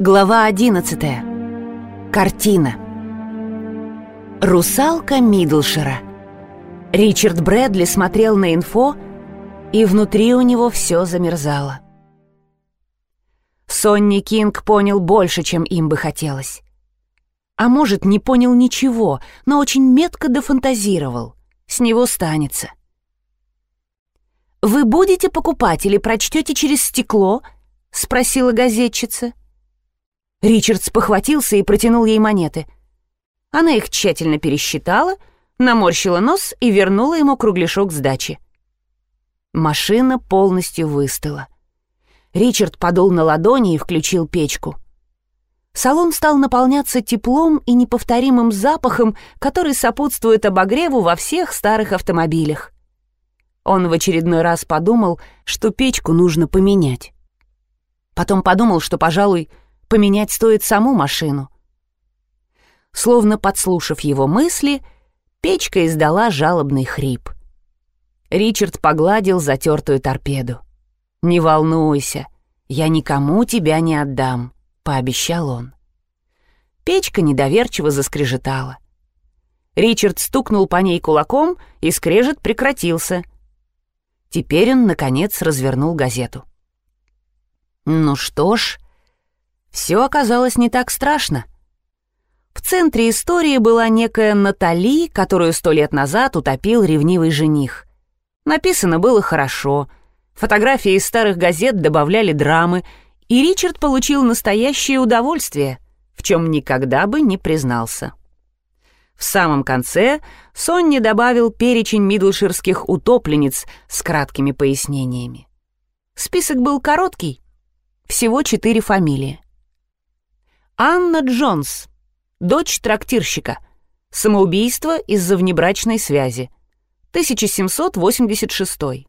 Глава 11. Картина. Русалка Мидлшера. Ричард Брэдли смотрел на инфо, и внутри у него все замерзало. Сонни Кинг понял больше, чем им бы хотелось. А может, не понял ничего, но очень метко дофантазировал. С него станется. «Вы будете покупать или прочтете через стекло?» — спросила газетчица. Ричард спохватился и протянул ей монеты. Она их тщательно пересчитала, наморщила нос и вернула ему кругляшок сдачи. Машина полностью выстыла. Ричард подул на ладони и включил печку. Салон стал наполняться теплом и неповторимым запахом, который сопутствует обогреву во всех старых автомобилях. Он в очередной раз подумал, что печку нужно поменять. Потом подумал, что, пожалуй, Поменять стоит саму машину. Словно подслушав его мысли, печка издала жалобный хрип. Ричард погладил затертую торпеду. «Не волнуйся, я никому тебя не отдам», — пообещал он. Печка недоверчиво заскрежетала. Ричард стукнул по ней кулаком, и скрежет прекратился. Теперь он, наконец, развернул газету. «Ну что ж», все оказалось не так страшно. В центре истории была некая Натали, которую сто лет назад утопил ревнивый жених. Написано было хорошо. Фотографии из старых газет добавляли драмы, и Ричард получил настоящее удовольствие, в чем никогда бы не признался. В самом конце Сонни добавил перечень мидлширских утопленниц с краткими пояснениями. Список был короткий, всего четыре фамилии. Анна Джонс, дочь трактирщика. Самоубийство из-за внебрачной связи. 1786.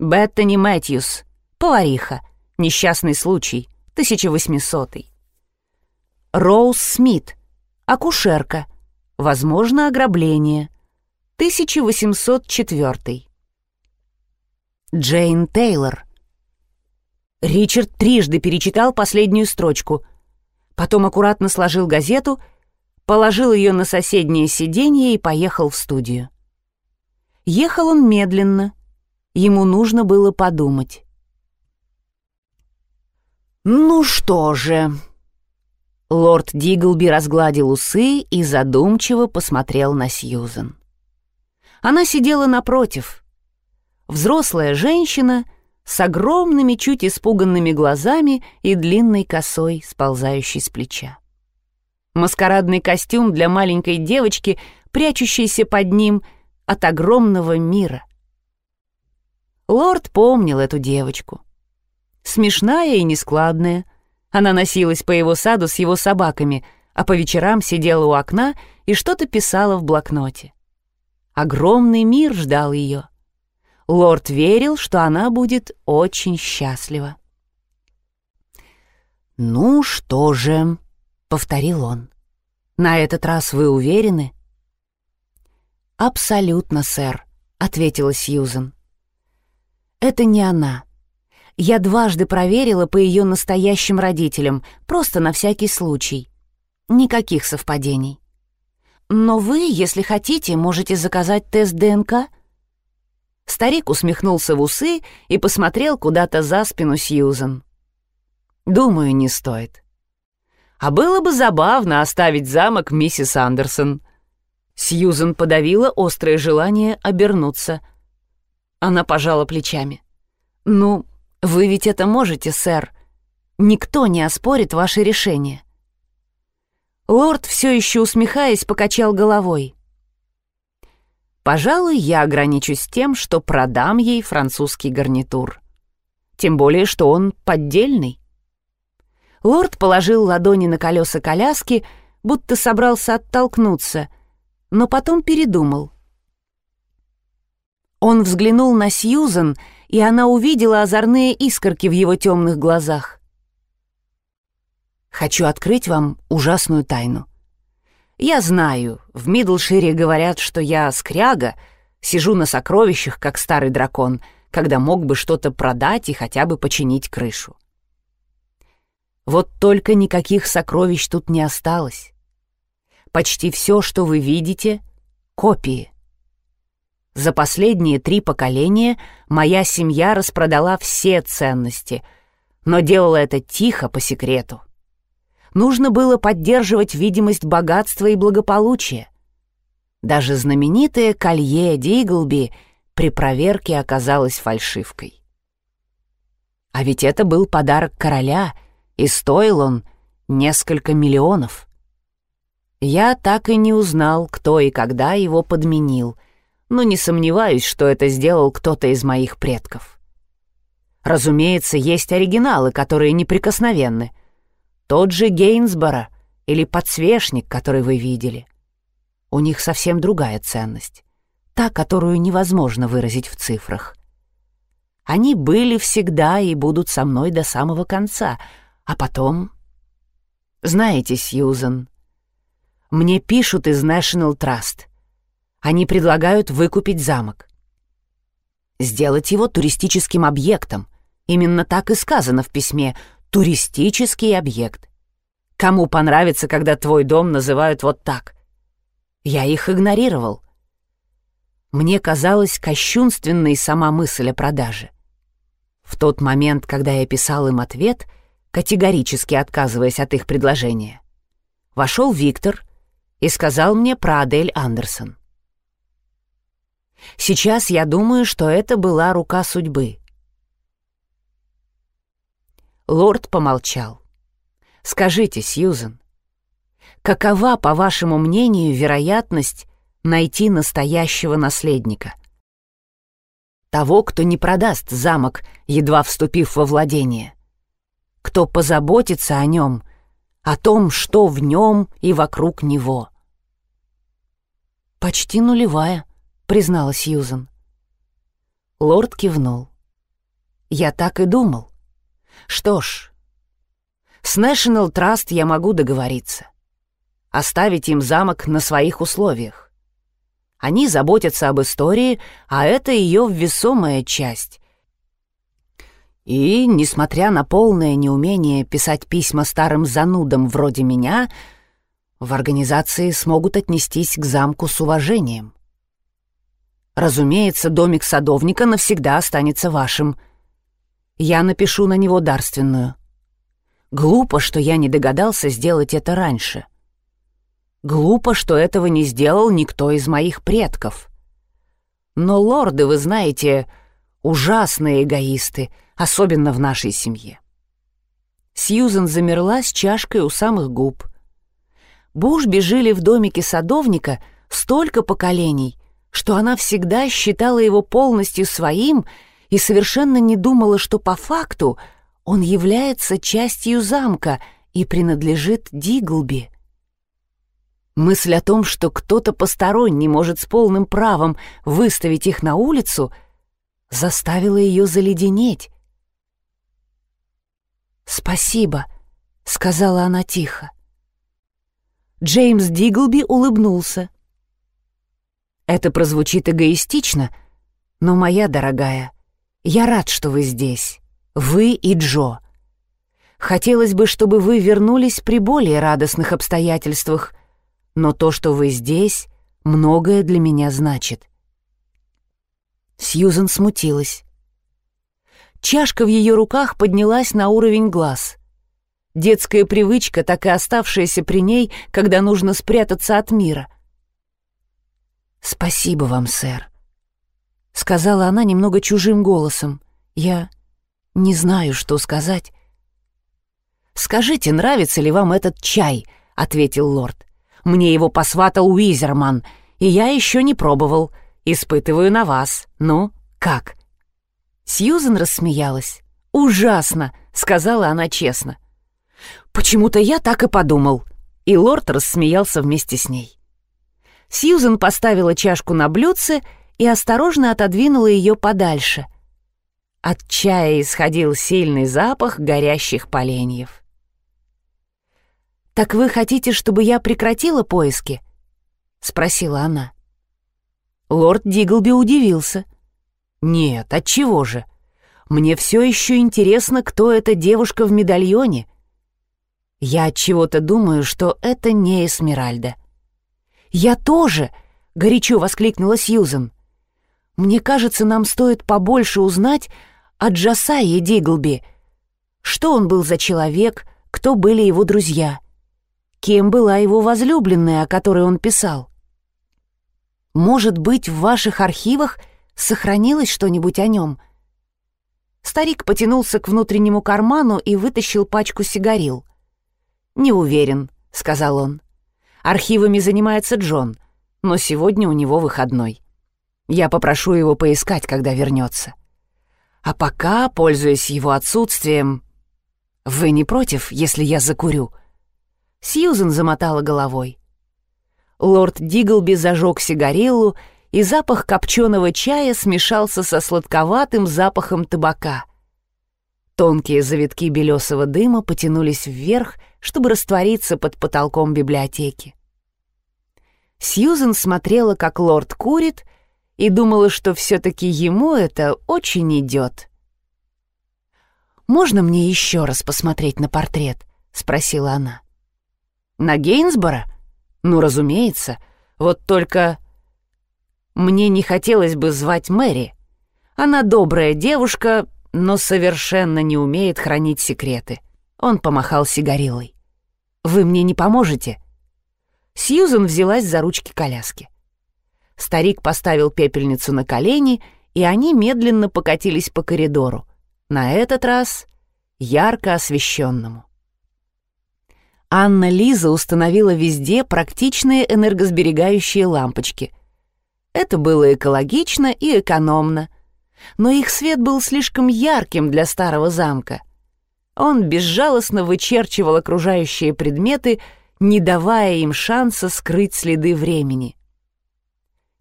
Беттани Мэтьюс, повариха. Несчастный случай. 1800. Роуз Смит, акушерка. Возможно, ограбление. 1804. Джейн Тейлор. Ричард трижды перечитал последнюю строчку — Потом аккуратно сложил газету, положил ее на соседнее сиденье и поехал в студию. Ехал он медленно. Ему нужно было подумать. «Ну что же...» Лорд Диглби разгладил усы и задумчиво посмотрел на Сьюзен. Она сидела напротив. Взрослая женщина с огромными, чуть испуганными глазами и длинной косой, сползающей с плеча. Маскарадный костюм для маленькой девочки, прячущейся под ним от огромного мира. Лорд помнил эту девочку. Смешная и нескладная. Она носилась по его саду с его собаками, а по вечерам сидела у окна и что-то писала в блокноте. Огромный мир ждал ее — лорд верил, что она будет очень счастлива. «Ну что же», — повторил он, — «на этот раз вы уверены?» «Абсолютно, сэр», — ответила Сьюзен. «Это не она. Я дважды проверила по ее настоящим родителям, просто на всякий случай. Никаких совпадений. Но вы, если хотите, можете заказать тест ДНК Старик усмехнулся в усы и посмотрел куда-то за спину Сьюзен. «Думаю, не стоит. А было бы забавно оставить замок миссис Андерсон». Сьюзен подавила острое желание обернуться. Она пожала плечами. «Ну, вы ведь это можете, сэр. Никто не оспорит ваше решение». Лорд, все еще усмехаясь, покачал головой. Пожалуй, я ограничусь тем, что продам ей французский гарнитур. Тем более, что он поддельный. Лорд положил ладони на колеса коляски, будто собрался оттолкнуться, но потом передумал. Он взглянул на Сьюзан, и она увидела озорные искорки в его темных глазах. «Хочу открыть вам ужасную тайну», я знаю, в Мидлшире говорят, что я скряга, сижу на сокровищах, как старый дракон, когда мог бы что-то продать и хотя бы починить крышу. Вот только никаких сокровищ тут не осталось. Почти все, что вы видите — копии. За последние три поколения моя семья распродала все ценности, но делала это тихо, по секрету. Нужно было поддерживать видимость богатства и благополучия. Даже знаменитое колье Диглби при проверке оказалось фальшивкой. А ведь это был подарок короля, и стоил он несколько миллионов. Я так и не узнал, кто и когда его подменил, но не сомневаюсь, что это сделал кто-то из моих предков. Разумеется, есть оригиналы, которые неприкосновенны. Тот же Гейнсборо или подсвечник, который вы видели. У них совсем другая ценность, та, которую невозможно выразить в цифрах. Они были всегда и будут со мной до самого конца, а потом... Знаете, Сьюзен, мне пишут из National Trust — они предлагают выкупить замок. Сделать его туристическим объектом. Именно так и сказано в письме «туристический объект». Кому понравится, когда твой дом называют вот так? Я их игнорировал. Мне казалась кощунственной сама мысль о продаже. В тот момент, когда я писал им ответ, категорически отказываясь от их предложения, вошел Виктор и сказал мне про Адель Андерсон. Сейчас я думаю, что это была рука судьбы. Лорд помолчал. «Скажите, Сьюзен, какова, по вашему мнению, вероятность найти настоящего наследника? Того, кто не продаст замок, едва вступив во владение. Кто позаботится о нем, о том, что в нем и вокруг него». «Почти нулевая», — признала Сьюзен. Лорд кивнул. «Я так и думал. Что ж, с National Trust я могу договориться. Оставить им замок на своих условиях. Они заботятся об истории, а это ее весомая часть. И, несмотря на полное неумение писать письма старым занудам вроде меня, в организации смогут отнестись к замку с уважением. Разумеется, домик садовника навсегда останется вашим. Я напишу на него дарственную. Глупо, что я не догадался сделать это раньше. Глупо, что этого не сделал никто из моих предков. Но лорды, вы знаете, ужасные эгоисты, особенно в нашей семье. Сьюзен замерла с чашкой у самых губ. Бушби жили в домике садовника столько поколений, что она всегда считала его полностью своим и совершенно не думала, что по факту он является частью замка и принадлежит Диглби. Мысль о том, что кто-то посторонний может с полным правом выставить их на улицу, заставила ее заледенеть. «Спасибо», — сказала она тихо. Джеймс Диглби улыбнулся. Это прозвучит эгоистично, но, моя дорогая, я рад, что вы здесь, вы и Джо. Хотелось бы, чтобы вы вернулись при более радостных обстоятельствах, но то, что вы здесь, многое для меня значит. Сьюзен смутилась. Чашка в ее руках поднялась на уровень глаз. Детская привычка, так и оставшаяся при ней, когда нужно спрятаться от мира. «Спасибо вам, сэр», — сказала она немного чужим голосом. «Я не знаю, что сказать». «Скажите, нравится ли вам этот чай?» — ответил лорд. «Мне его посватал Уизерман, и я еще не пробовал. Испытываю на вас. Ну, как?» Сьюзен рассмеялась. «Ужасно!» — сказала она честно. «Почему-то я так и подумал». И лорд рассмеялся вместе с ней. Сьюзен поставила чашку на блюдце осторожно отодвинула ее подальше. От чая исходил сильный запах горящих поленьев. «Так вы хотите, чтобы я прекратила поиски?» — спросила она. Лорд Диглби удивился. «Нет, отчего же? Мне все еще интересно, кто эта девушка в медальоне. Я от чего-то думаю, что это не Эсмеральда. Я тоже, горячо воскликнула Сьюзен. Мне кажется, нам стоит побольше узнать о Джасае Диглби. Что он был за человек, кто были его друзья, кем была его возлюбленная, о которой он писал. Может быть, в ваших архивах сохранилось что-нибудь о нем? Старик потянулся к внутреннему карману и вытащил пачку сигарил. «Не уверен», — сказал он. «Архивами занимается Джон, но сегодня у него выходной. Я попрошу его поискать, когда вернется. А пока, пользуясь его отсутствием, вы не против, если я закурю?» Сьюзен замотала головой. Лорд Диглби зажег сигарелу, и запах копченого чая смешался со сладковатым запахом табака. Тонкие завитки белесого дыма потянулись вверх, чтобы раствориться под потолком библиотеки. Сьюзен смотрела, как лорд курит, и думала, что все-таки ему это очень идет. «Можно мне еще раз посмотреть на портрет?» — спросила она. «На Гейнсбора? Ну, разумеется. Вот только...» «Мне не хотелось бы звать Мэри. Она добрая девушка, но совершенно не умеет хранить секреты». Он помахал сигарилой. «Вы мне не поможете?» Сьюзен взялась за ручки коляски. Старик поставил пепельницу на колени, и они медленно покатились по коридору, на этот раз ярко освещенному. Анна Лиза установила везде практичные энергосберегающие лампочки. Это было экологично и экономно, но их свет был слишком ярким для старого замка. Он безжалостно вычерчивал окружающие предметы, не давая им шанса скрыть следы времени.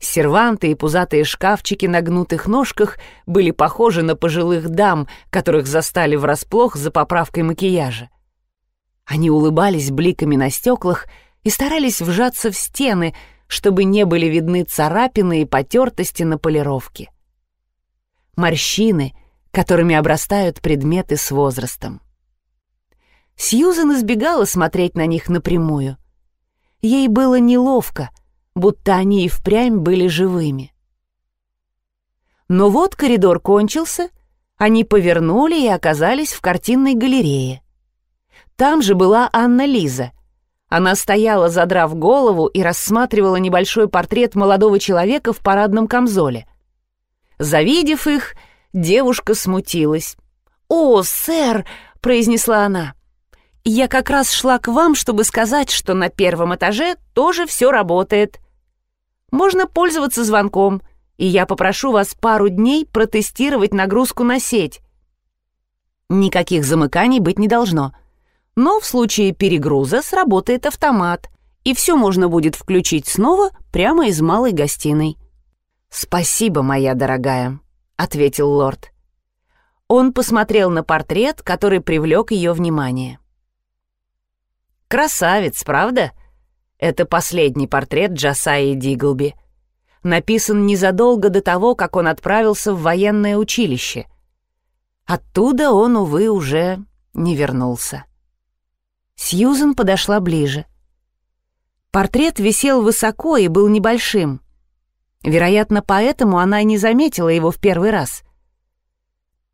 Серванты и пузатые шкафчики на гнутых ножках были похожи на пожилых дам, которых застали врасплох за поправкой макияжа. Они улыбались бликами на стеклах и старались вжаться в стены, чтобы не были видны царапины и потертости на полировке. Морщины, которыми обрастают предметы с возрастом. Сьюзен избегала смотреть на них напрямую. Ей было неловко — будто они и впрямь были живыми. Но вот коридор кончился, они повернули и оказались в картинной галерее. Там же была Анна Лиза. Она стояла, задрав голову, и рассматривала небольшой портрет молодого человека в парадном камзоле. Завидев их, девушка смутилась. «О, сэр!» — произнесла она. «Я как раз шла к вам, чтобы сказать, что на первом этаже тоже все работает можно пользоваться звонком, и я попрошу вас пару дней протестировать нагрузку на сеть. Никаких замыканий быть не должно. Но в случае перегруза сработает автомат, и все можно будет включить снова прямо из малой гостиной. «Спасибо, моя дорогая», — ответил лорд. Он посмотрел на портрет, который привлек ее внимание. «Красавец, правда?» Это последний портрет Джасаи Диглби. Написан незадолго до того, как он отправился в военное училище. Оттуда он, увы, уже не вернулся. Сьюзен подошла ближе. Портрет висел высоко и был небольшим. Вероятно, поэтому она и не заметила его в первый раз.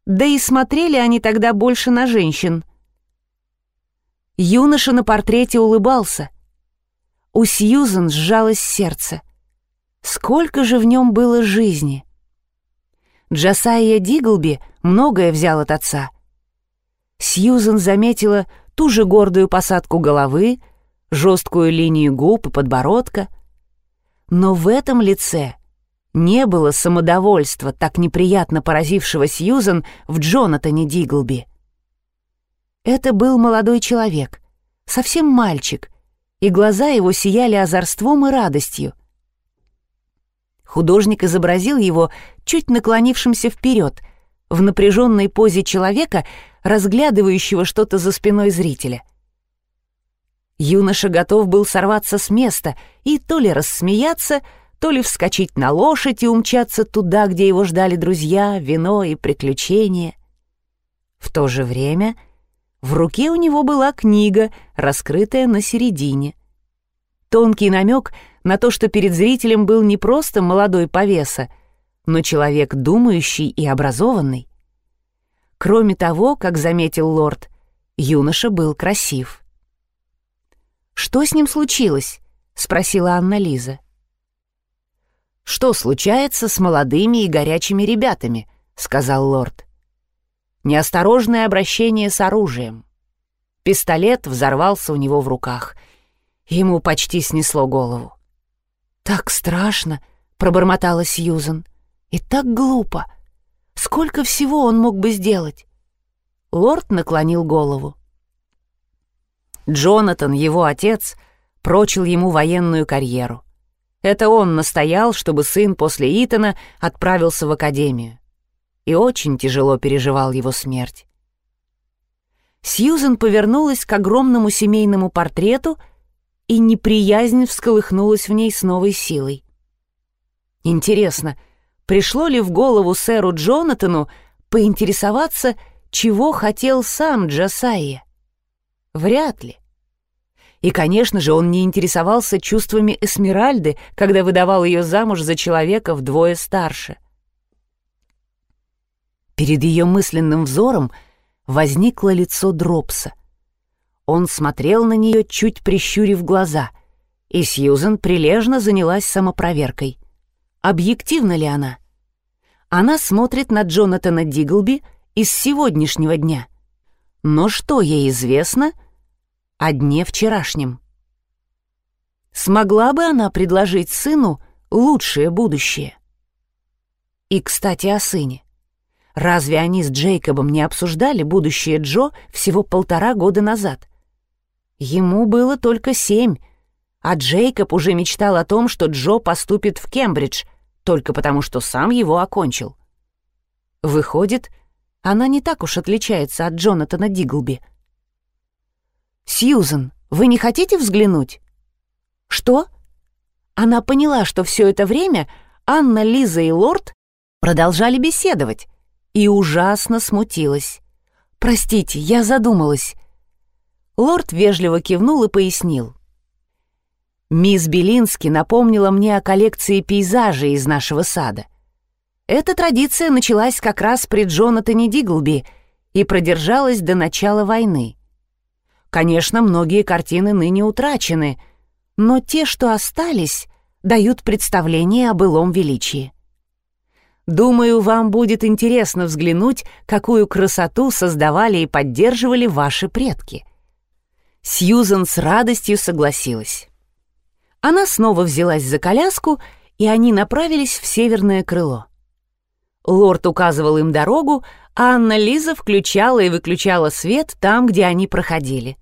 Да и смотрели они тогда больше на женщин. Юноша на портрете улыбался — у Сьюзен сжалось сердце. Сколько же в нем было жизни! Джасайя Диглби многое взял от отца. Сьюзен заметила ту же гордую посадку головы, жесткую линию губ и подбородка. Но в этом лице не было самодовольства, так неприятно поразившего Сьюзен в Джонатане Диглби. Это был молодой человек, совсем мальчик — и глаза его сияли озорством и радостью. Художник изобразил его чуть наклонившимся вперед, в напряженной позе человека, разглядывающего что-то за спиной зрителя. Юноша готов был сорваться с места и то ли рассмеяться, то ли вскочить на лошадь и умчаться туда, где его ждали друзья, вино и приключения. В то же время В руке у него была книга, раскрытая на середине. Тонкий намек на то, что перед зрителем был не просто молодой повеса, но человек думающий и образованный. Кроме того, как заметил лорд, юноша был красив. «Что с ним случилось?» — спросила Анна Лиза. «Что случается с молодыми и горячими ребятами?» — сказал лорд. «Неосторожное обращение с оружием. Пистолет взорвался у него в руках. Ему почти снесло голову. «Так страшно!» — пробормотала Сьюзен. «И так глупо! Сколько всего он мог бы сделать?» Лорд наклонил голову. Джонатан, его отец, прочил ему военную карьеру. Это он настоял, чтобы сын после Итана отправился в академию. И очень тяжело переживал его смерть. Сьюзен повернулась к огромному семейному портрету, и неприязнь всколыхнулась в ней с новой силой. Интересно, пришло ли в голову сэру Джонатану поинтересоваться, чего хотел сам Джасайя? Вряд ли. И, конечно же, он не интересовался чувствами Эсмеральды, когда выдавал ее замуж за человека вдвое старше. Перед ее мысленным взором возникло лицо Дропса. Он смотрел на нее, чуть прищурив глаза, и Сьюзен прилежно занялась самопроверкой. Объективна ли она? Она смотрит на Джонатана Диглби из сегодняшнего дня. Но что ей известно — о дне вчерашнем. Смогла бы она предложить сыну лучшее будущее? И, кстати, о сыне. Разве они с Джейкобом не обсуждали будущее Джо всего полтора года назад? Ему было только семь, а Джейкоб уже мечтал о том, что Джо поступит в Кембридж, только потому что сам его окончил. Выходит, она не так уж отличается от Джонатана Диглби — «Сьюзен, вы не хотите взглянуть?» «Что?» Она поняла, что все это время Анна, Лиза и Лорд продолжали беседовать и ужасно смутилась. «Простите, я задумалась». Лорд вежливо кивнул и пояснил. «Мисс Белински напомнила мне о коллекции пейзажей из нашего сада. Эта традиция началась как раз при Джонатане Диглби и продержалась до начала войны. Конечно, многие картины ныне утрачены, но те, что остались, дают представление о былом величии. Думаю, вам будет интересно взглянуть, какую красоту создавали и поддерживали ваши предки. Сьюзан с радостью согласилась. Она снова взялась за коляску, и они направились в северное крыло. Лорд указывал им дорогу, а Анна Лиза включала и выключала свет там, где они проходили.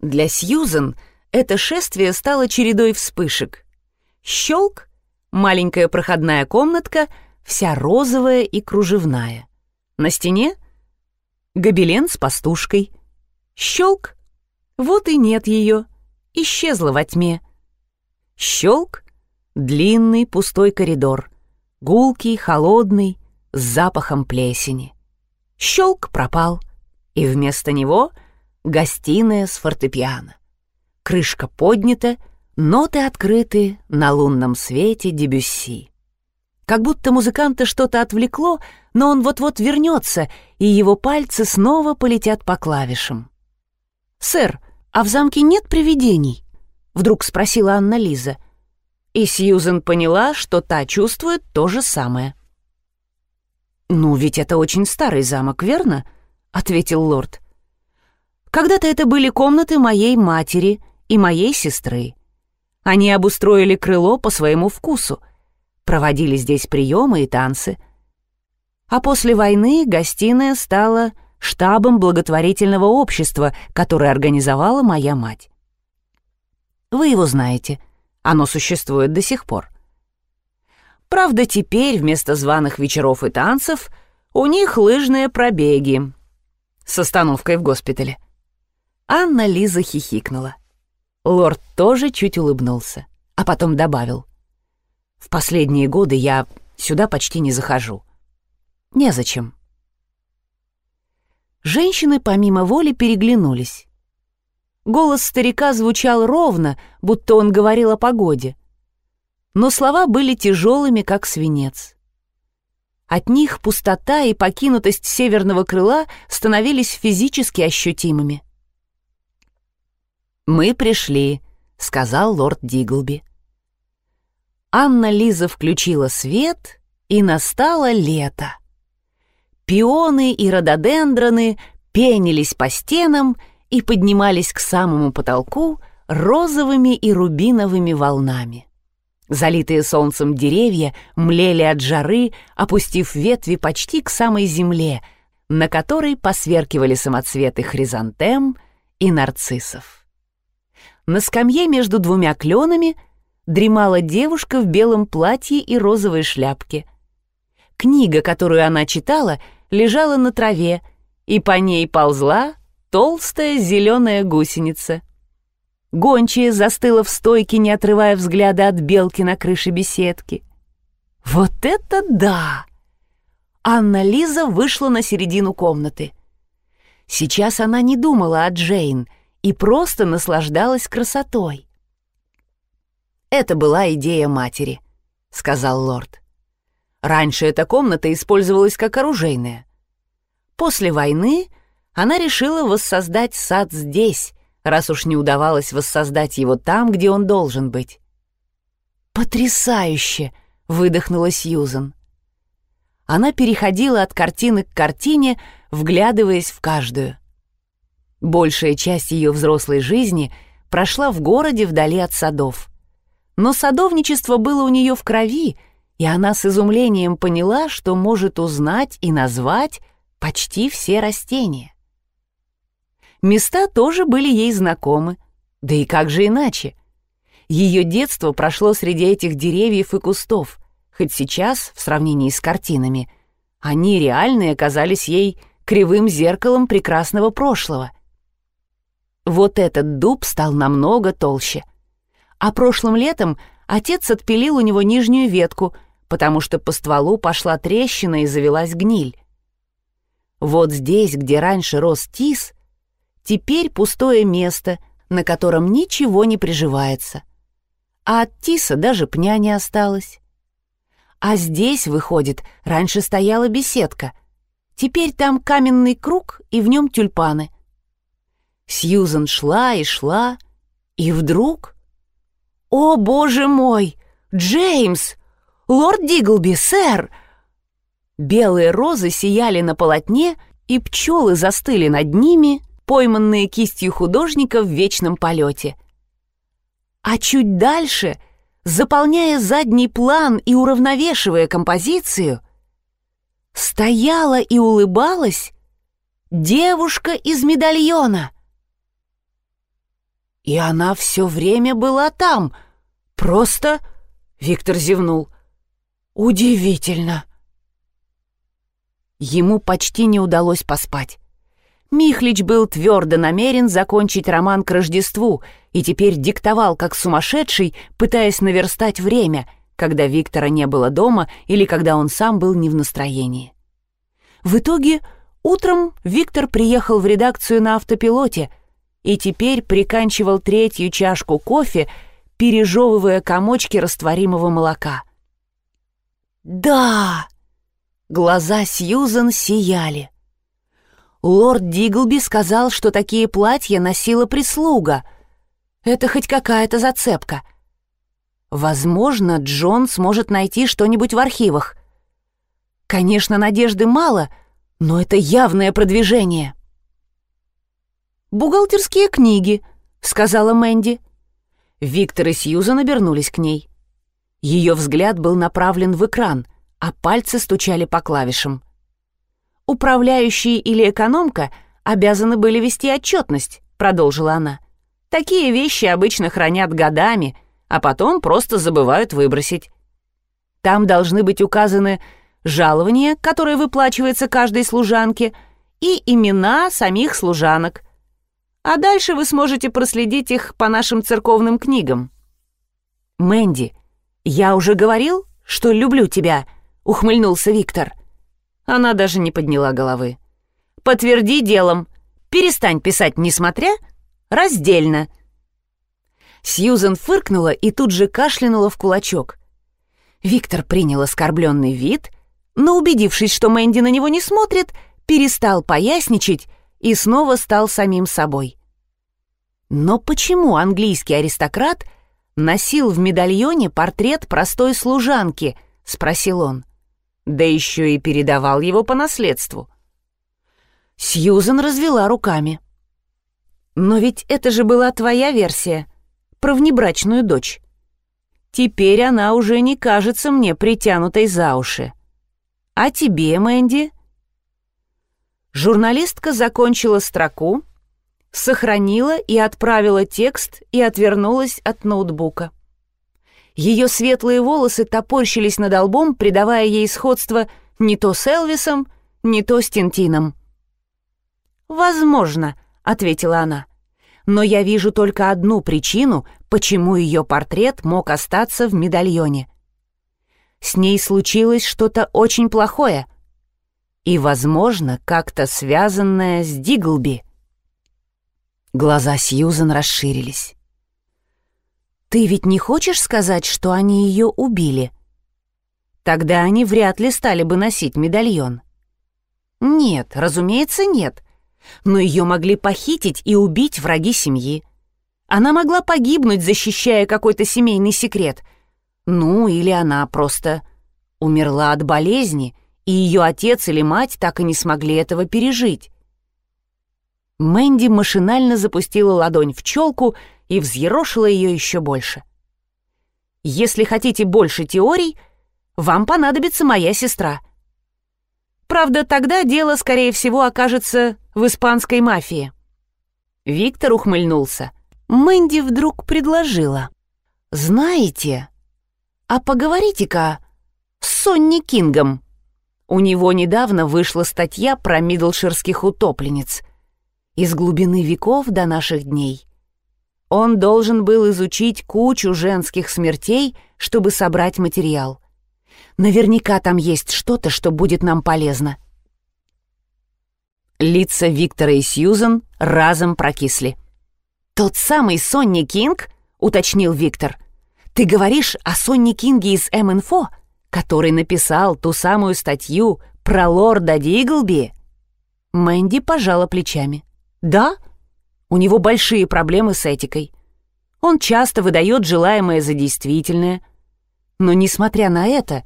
Для Сьюзен это шествие стало чередой вспышек. Щелк, маленькая проходная комнатка, вся розовая и кружевная. На стене гобелен с пастушкой. Щелк, вот и нет ее, исчезла во тьме. Щелк, длинный пустой коридор, гулкий, холодный, с запахом плесени. Щелк пропал, и вместо него гостиная с фортепиано. Крышка поднята, ноты открыты на лунном свете Дебюсси. Как будто музыканта что-то отвлекло, но он вот-вот вернется, и его пальцы снова полетят по клавишам. «Сэр, а в замке нет привидений?» — вдруг спросила Анна Лиза. И Сьюзен поняла, что та чувствует то же самое. «Ну, ведь это очень старый замок, верно?» — ответил лорд. Когда-то это были комнаты моей матери и моей сестры. Они обустроили крыло по своему вкусу, проводили здесь приемы и танцы. А после войны гостиная стала штабом благотворительного общества, которое организовала моя мать. Вы его знаете, оно существует до сих пор. Правда, теперь вместо званых вечеров и танцев у них лыжные пробеги с остановкой в госпитале. Анна Лиза хихикнула. Лорд тоже чуть улыбнулся, а потом добавил. «В последние годы я сюда почти не захожу. Незачем». Женщины помимо воли переглянулись. Голос старика звучал ровно, будто он говорил о погоде. Но слова были тяжелыми, как свинец. От них пустота и покинутость северного крыла становились физически ощутимыми. «Мы пришли», — сказал лорд Диглби. Анна Лиза включила свет, и настало лето. Пионы и рододендроны пенились по стенам и поднимались к самому потолку розовыми и рубиновыми волнами. Залитые солнцем деревья млели от жары, опустив ветви почти к самой земле, на которой посверкивали самоцветы хризантем и нарциссов. На скамье между двумя кленами дремала девушка в белом платье и розовой шляпке. Книга, которую она читала, лежала на траве, и по ней ползла толстая зеленая гусеница. Гончая застыла в стойке, не отрывая взгляда от белки на крыше беседки. «Вот это да!» Анна Лиза вышла на середину комнаты. Сейчас она не думала о Джейн и просто наслаждалась красотой. «Это была идея матери», — сказал лорд. Раньше эта комната использовалась как оружейная. После войны она решила воссоздать сад здесь, раз уж не удавалось воссоздать его там, где он должен быть. «Потрясающе!» — выдохнула Сьюзан. Она переходила от картины к картине, вглядываясь в каждую. Большая часть ее взрослой жизни прошла в городе вдали от садов. Но садовничество было у нее в крови, и она с изумлением поняла, что может узнать и назвать почти все растения. Места тоже были ей знакомы. Да и как же иначе? Ее детство прошло среди этих деревьев и кустов, хоть сейчас, в сравнении с картинами, они реальные оказались ей кривым зеркалом прекрасного прошлого. Вот этот дуб стал намного толще. А прошлым летом отец отпилил у него нижнюю ветку, потому что по стволу пошла трещина и завелась гниль. Вот здесь, где раньше рос тис, Теперь пустое место, на котором ничего не приживается. А от тиса даже пня не осталось. А здесь, выходит, раньше стояла беседка. Теперь там каменный круг и в нем тюльпаны. Сьюзан шла и шла, и вдруг... «О, боже мой! Джеймс! Лорд Диглби, сэр!» Белые розы сияли на полотне, и пчелы застыли над ними, пойманные кистью художника в вечном полете. А чуть дальше, заполняя задний план и уравновешивая композицию, стояла и улыбалась девушка из медальона. И она все время была там, просто... Виктор зевнул. «Удивительно!» Ему почти не удалось поспать. Михлич был твердо намерен закончить роман к Рождеству и теперь диктовал как сумасшедший, пытаясь наверстать время, когда Виктора не было дома или когда он сам был не в настроении. В итоге утром Виктор приехал в редакцию на автопилоте и теперь приканчивал третью чашку кофе, пережевывая комочки растворимого молока. «Да!» Глаза Сьюзан сияли. Лорд Диглби сказал, что такие платья носила прислуга. Это хоть какая-то зацепка. Возможно, Джон сможет найти что-нибудь в архивах. Конечно, надежды мало, но это явное продвижение. «Бухгалтерские книги», — сказала Мэнди. Виктор и Сьюзан обернулись к ней. Ее взгляд был направлен в экран, а пальцы стучали по клавишам управляющий или экономка обязаны были вести отчетность», — продолжила она. «Такие вещи обычно хранят годами, а потом просто забывают выбросить. Там должны быть указаны жалование, которое выплачивается каждой служанке, и имена самих служанок. А дальше вы сможете проследить их по нашим церковным книгам». «Мэнди, я уже говорил, что люблю тебя», — ухмыльнулся Виктор. Она даже не подняла головы. Подтверди делом. Перестань писать «несмотря», раздельно». Сьюзен фыркнула и тут же кашлянула в кулачок. Виктор принял оскорбленный вид, но, убедившись, что Мэнди на него не смотрит, перестал поясничать и снова стал самим собой. Но почему английский аристократ носил в медальоне портрет простой служанки, спросил он. Да еще и передавал его по наследству. Сьюзен развела руками. Но ведь это же была твоя версия про внебрачную дочь. Теперь она уже не кажется мне притянутой за уши. А тебе, Мэнди? Журналистка закончила строку, сохранила и отправила текст и отвернулась от ноутбука. Ее светлые волосы топорщились над лбом, придавая ей сходство не то с Элвисом, не то с Тинтином. «Возможно», — ответила она но я вижу только одну причину, почему ее портрет мог остаться в медальоне. С ней случилось что-то очень плохое и, возможно, как-то связанное с Диглби. Глаза Сьюзен расширились. «Ты ведь не хочешь сказать, что они ее убили?» Тогда они вряд ли стали бы носить медальон. «Нет, разумеется, нет», но ее могли похитить и убить враги семьи. Она могла погибнуть, защищая какой-то семейный секрет. Ну, или она просто умерла от болезни, и ее отец или мать так и не смогли этого пережить. Мэнди машинально запустила ладонь в челку и взъерошила ее еще больше. «Если хотите больше теорий, вам понадобится моя сестра», Правда, тогда дело, скорее всего, окажется в испанской мафии. Виктор ухмыльнулся. Мэнди вдруг предложила. «Знаете, а поговорите-ка с Сонни Кингом. У него недавно вышла статья про мидлширских утопленниц. Из глубины веков до наших дней. Он должен был изучить кучу женских смертей, чтобы собрать материал. Наверняка там есть что-то, что будет нам полезно. Лица Виктора и Сьюзен разом прокисли. «Тот самый Сонни Кинг?» — уточнил Виктор. «Ты говоришь о Сонни Кинге из МНФО, который написал ту самую статью про лорда Диглби?» Мэнди пожала плечами. «Да, у него большие проблемы с этикой. Он часто выдает желаемое за действительное. Но, несмотря на это,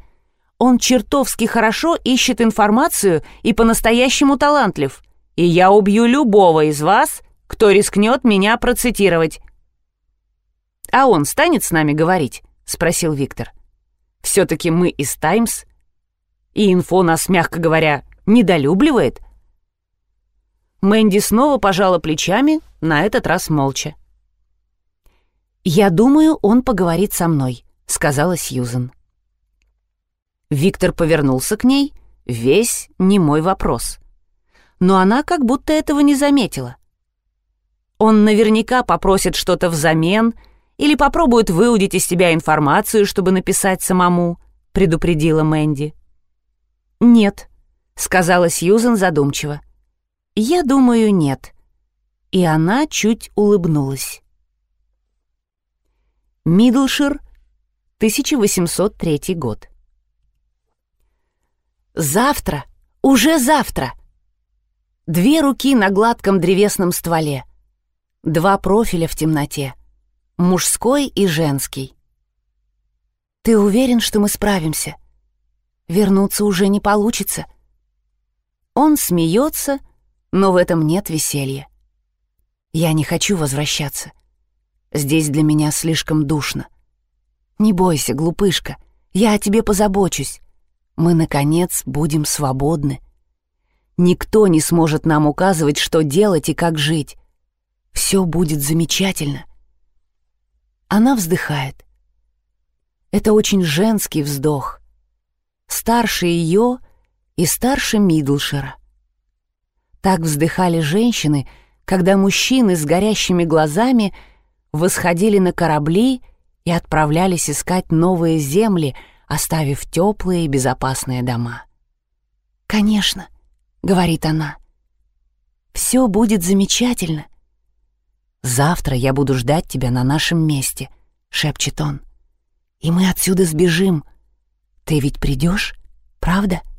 он чертовски хорошо ищет информацию и по-настоящему талантлив. И я убью любого из вас, кто рискнет меня процитировать. «А он станет с нами говорить?» — спросил Виктор. «Все-таки мы из «Таймс», и инфо нас, мягко говоря, недолюбливает». Мэнди снова пожала плечами, на этот раз молча. «Я думаю, он поговорит со мной», — сказала Сьюзен. Виктор повернулся к ней, весь не мой вопрос. Но она как будто этого не заметила. Он наверняка попросит что-то взамен или попробует выудить из тебя информацию, чтобы написать самому, предупредила Мэнди. «Нет», — сказала Сьюзен задумчиво. «Я думаю, нет». И она чуть улыбнулась. Мидлшир, 1803 год. Завтра, уже завтра. Две руки на гладком древесном стволе. Два профиля в темноте. Мужской и женский. Ты уверен, что мы справимся? Вернуться уже не получится. Он смеется, но в этом нет веселья. Я не хочу возвращаться. Здесь для меня слишком душно. Не бойся, глупышка, я о тебе позабочусь мы, наконец, будем свободны. Никто не сможет нам указывать, что делать и как жить. Все будет замечательно. Она вздыхает. Это очень женский вздох. Старше ее и старше Мидлшера. Так вздыхали женщины, когда мужчины с горящими глазами восходили на корабли и отправлялись искать новые земли — оставив теплые и безопасные дома. «Конечно», — говорит она, Все будет замечательно. Завтра я буду ждать тебя на нашем месте, шепчет он. И мы отсюда сбежим. Ты ведь придешь, правда? —